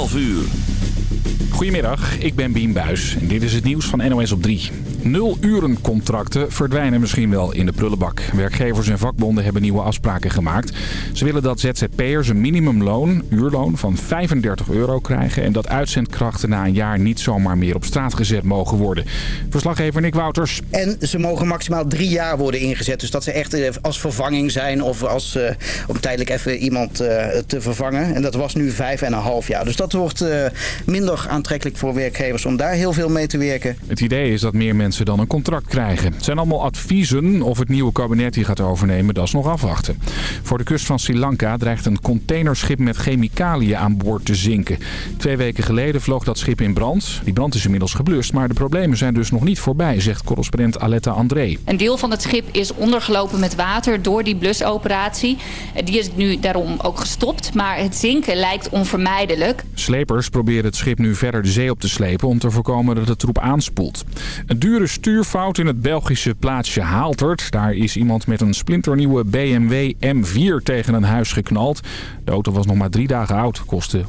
12 uur. Goedemiddag, ik ben Bien Buis en dit is het nieuws van NOS op 3. Nul-urencontracten verdwijnen misschien wel in de prullenbak. Werkgevers en vakbonden hebben nieuwe afspraken gemaakt. Ze willen dat ZZP'ers een minimumloon, uurloon, van 35 euro krijgen... en dat uitzendkrachten na een jaar niet zomaar meer op straat gezet mogen worden. Verslaggever Nick Wouters. En ze mogen maximaal drie jaar worden ingezet. Dus dat ze echt eh, als vervanging zijn of als, uh, om tijdelijk even iemand uh, te vervangen. En dat was nu vijf en een half jaar. Dus dat wordt uh, minder aantrekkelijk voor werkgevers om daar heel veel mee te werken. Het idee is dat meer mensen dan een contract krijgen. Het zijn allemaal adviezen of het nieuwe kabinet die gaat overnemen, dat is nog afwachten. Voor de kust van Sri Lanka dreigt een containerschip met chemicaliën aan boord te zinken. Twee weken geleden vloog dat schip in brand. Die brand is inmiddels geblust, maar de problemen zijn dus nog niet voorbij, zegt correspondent Aletta André. Een deel van het schip is ondergelopen met water door die blusoperatie. Die is nu daarom ook gestopt, maar het zinken lijkt onvermijdelijk. Slepers proberen het schip nu verder de zee op te slepen om te voorkomen dat het troep aanspoelt. Een dure stuurfout in het Belgische plaatsje Haaltert. Daar is iemand met een splinternieuwe BMW M4 tegen een huis geknald. De auto was nog maar drie dagen oud, kostte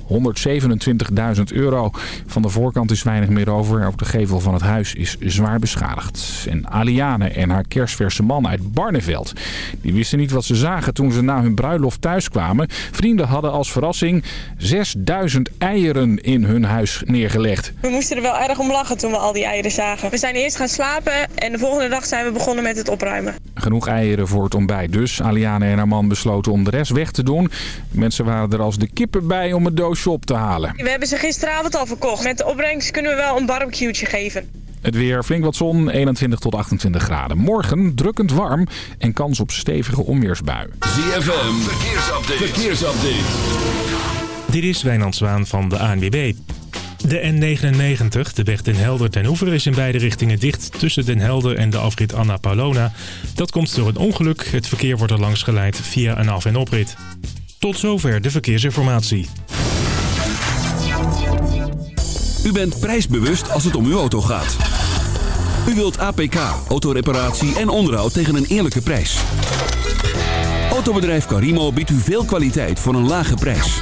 127.000 euro. Van de voorkant is weinig meer over. Ook de gevel van het huis is zwaar beschadigd. En Aliane en haar kerstverse man uit Barneveld. Die wisten niet wat ze zagen toen ze na hun bruiloft thuis kwamen. Vrienden hadden als verrassing 6000 eieren in hun huis neergelegd. We moesten er wel erg om lachen toen we al die eieren zagen. We zijn eerst gaan slapen en de volgende dag zijn we begonnen met het opruimen. Genoeg eieren voor het ontbijt dus. Aliane en haar man besloten om de rest weg te doen. Mensen waren er als de kippen bij om het doosje op te halen. We hebben ze gisteravond al verkocht. Met de opbrengst kunnen we wel een barbecue'tje geven. Het weer flink wat zon, 21 tot 28 graden. Morgen drukkend warm en kans op stevige onweersbui. ZFM, verkeersupdate. verkeersupdate. Dit is Wijnand Zwaan van de ANWB. De N99, de weg Den Helder ten Oever, is in beide richtingen dicht tussen Den Helder en de afrit Anna Paulona. Dat komt door een ongeluk. Het verkeer wordt er langs geleid via een af- en oprit. Tot zover de verkeersinformatie. U bent prijsbewust als het om uw auto gaat. U wilt APK, autoreparatie en onderhoud tegen een eerlijke prijs. Autobedrijf Carimo biedt u veel kwaliteit voor een lage prijs.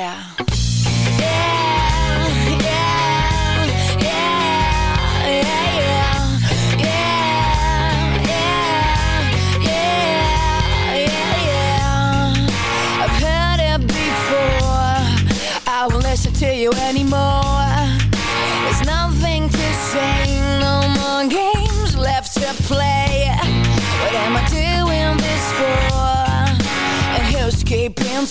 yeah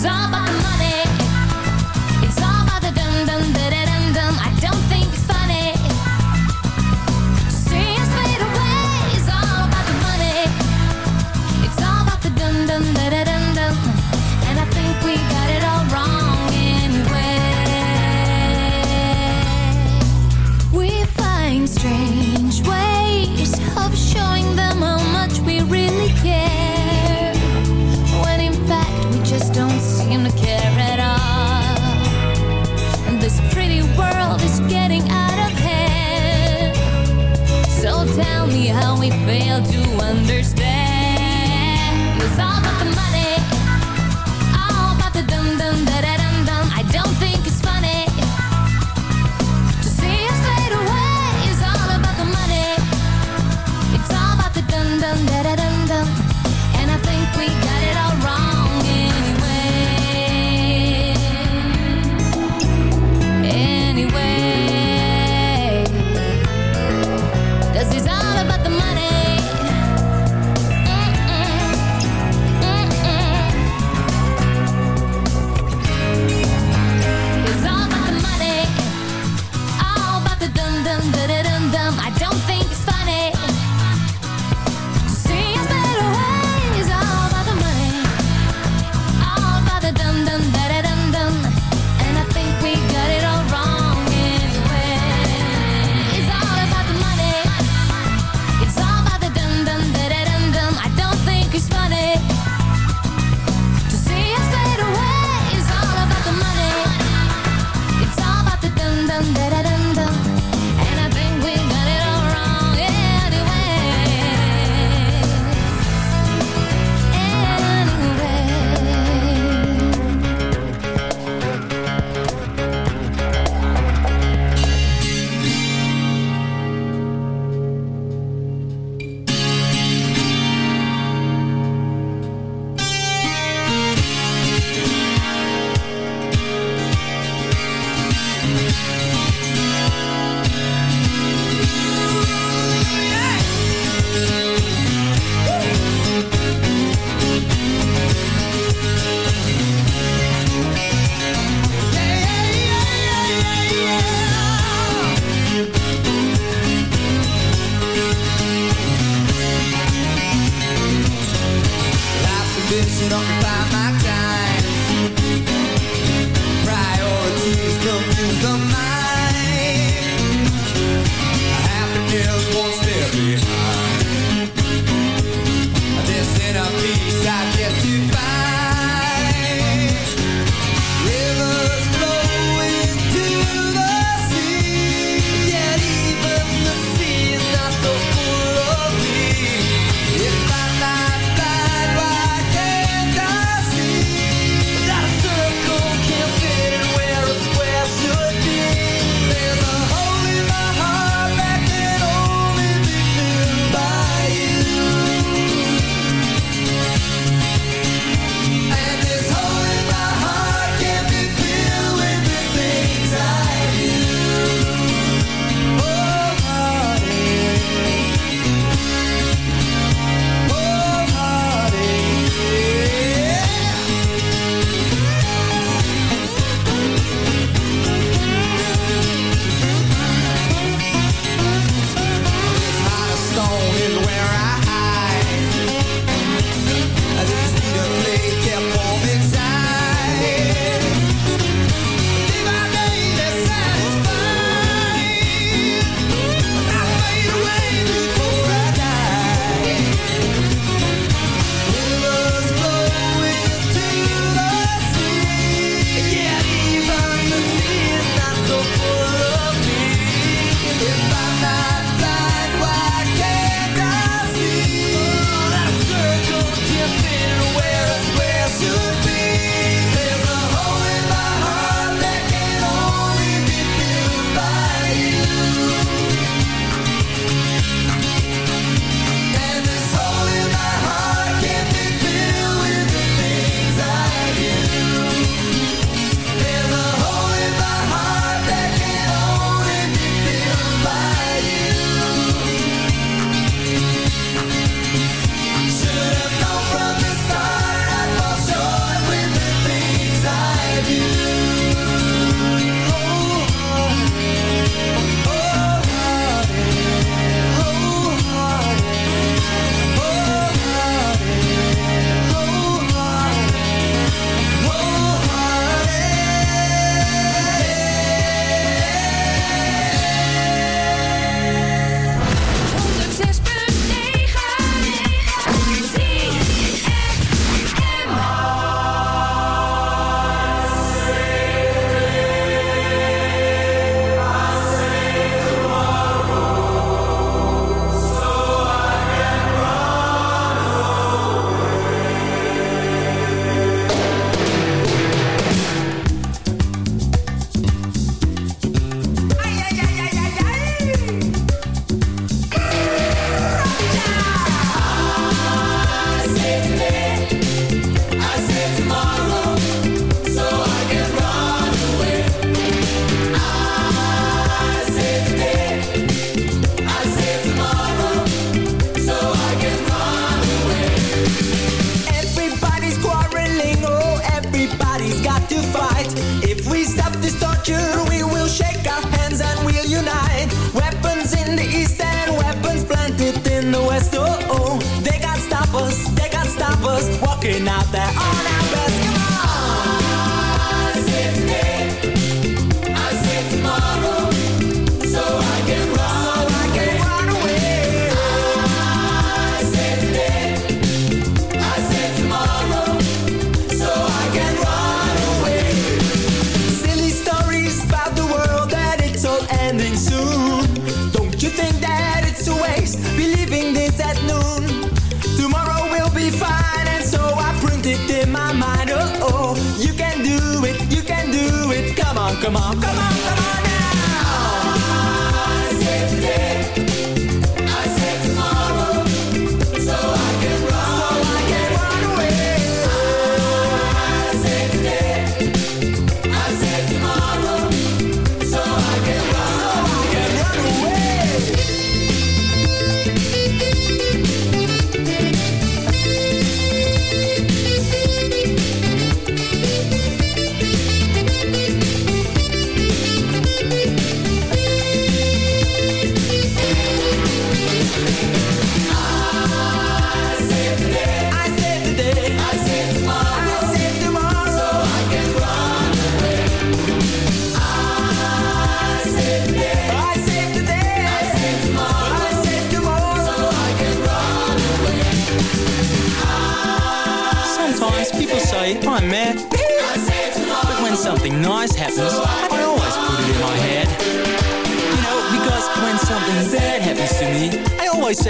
It's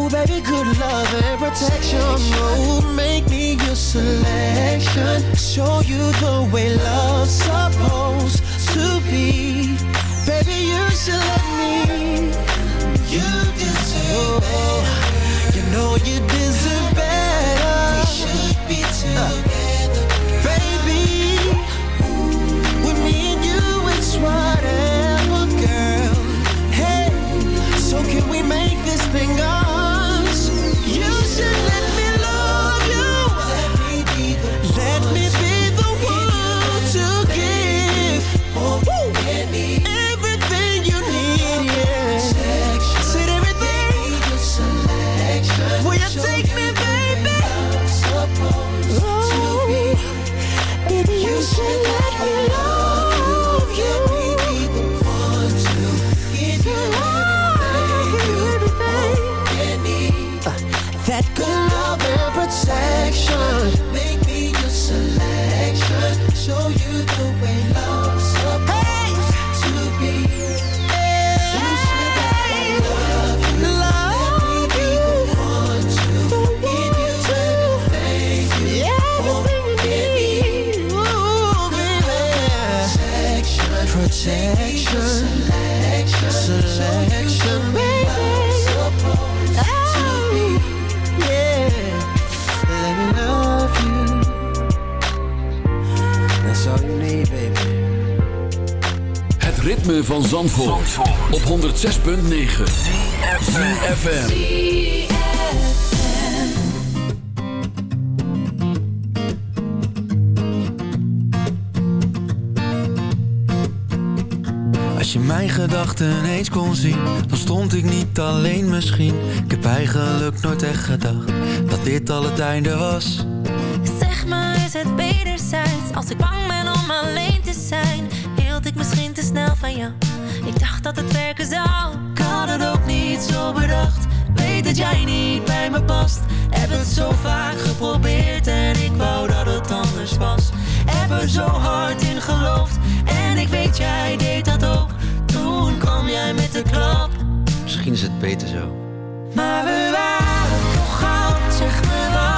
Oh, baby, good love and protection. Oh, make me your selection. Show you the way love's supposed to be. Baby, you should let me. You deserve better. Al het einde was. Zeg maar, is het wederzijds? Als ik bang ben om alleen te zijn, hield ik misschien te snel van jou. Ik dacht dat het werken zou. Ik had het ook niet zo bedacht. Weet dat jij niet bij me past. Heb het zo vaak geprobeerd en ik wou dat het anders was. Heb er zo hard in geloofd en ik weet jij deed dat ook. Toen kwam jij met de klap. Misschien is het beter zo. Maar we waren zeg me wat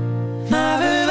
Maar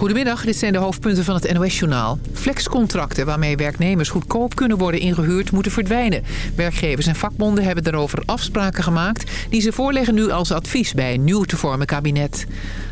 Goedemiddag, dit zijn de hoofdpunten van het NOS-journaal. Flexcontracten waarmee werknemers goedkoop kunnen worden ingehuurd moeten verdwijnen. Werkgevers en vakbonden hebben daarover afspraken gemaakt... die ze voorleggen nu als advies bij een nieuw te vormen kabinet.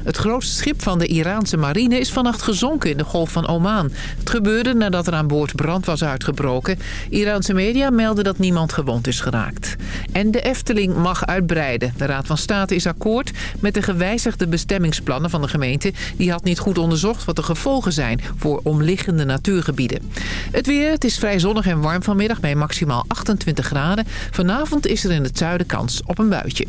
Het grootste schip van de Iraanse marine is vannacht gezonken in de Golf van Oman. Het gebeurde nadat er aan boord brand was uitgebroken. Iraanse media melden dat niemand gewond is geraakt. En de Efteling mag uitbreiden. De Raad van State is akkoord met de gewijzigde bestemmingsplannen van de gemeente. Die had niet goed onderzocht wat de gevolgen zijn voor omliggende natuurgebieden. Het weer, het is vrij zonnig en warm vanmiddag bij maximaal 28 graden. Vanavond is er in het zuiden kans op een buitje.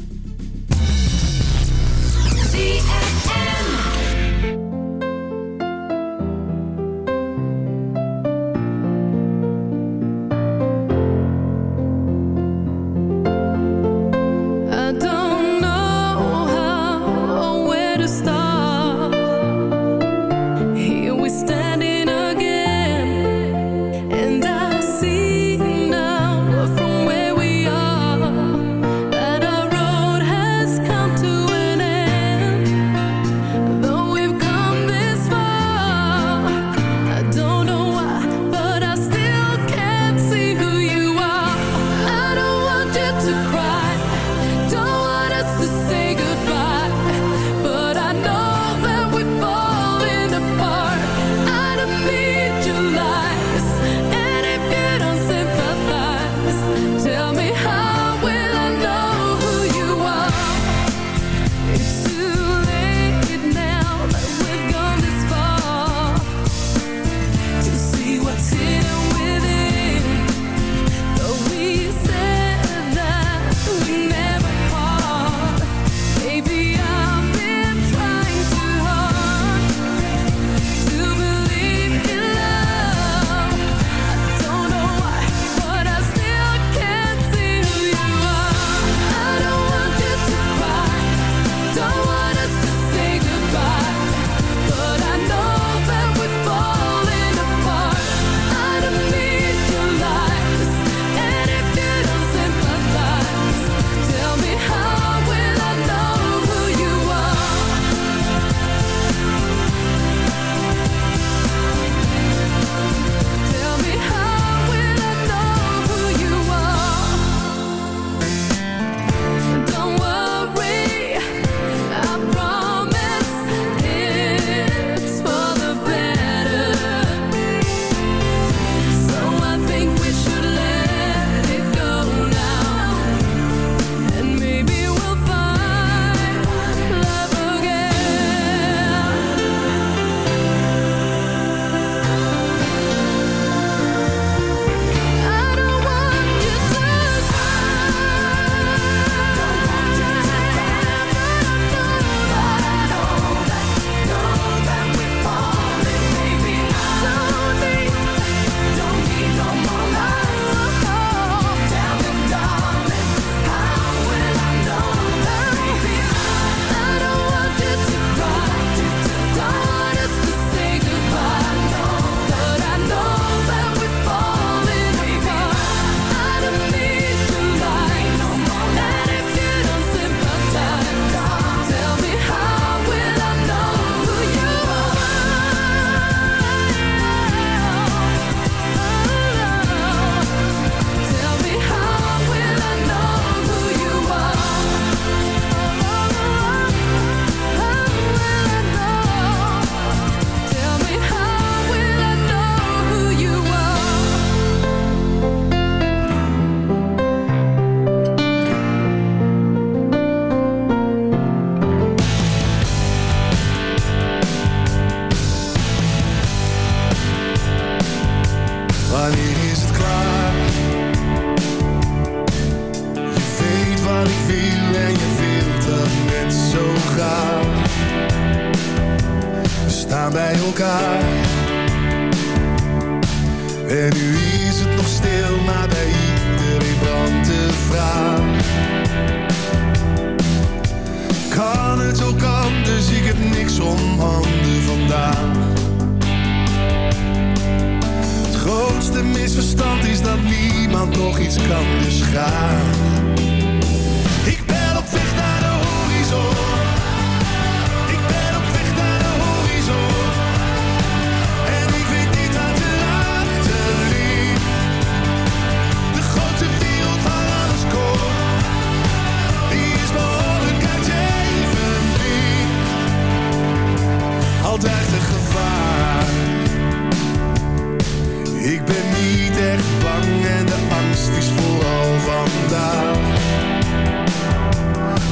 Ik ben niet echt bang en de angst is vooral vandaag.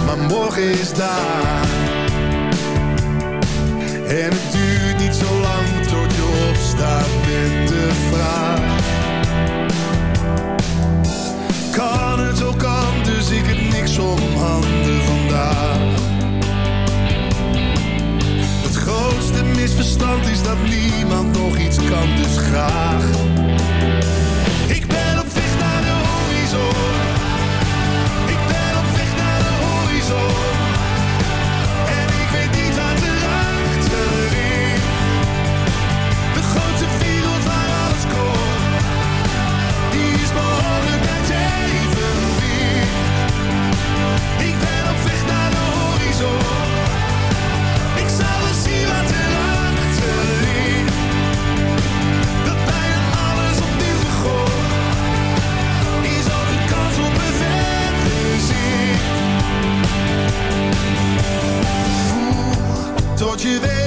Maar morgen is daar. En het duurt niet zo lang tot je opstaat met de vraag. Kan het ook dus ik het niks om Misverstand is dat niemand nog iets kan, dus graag. you there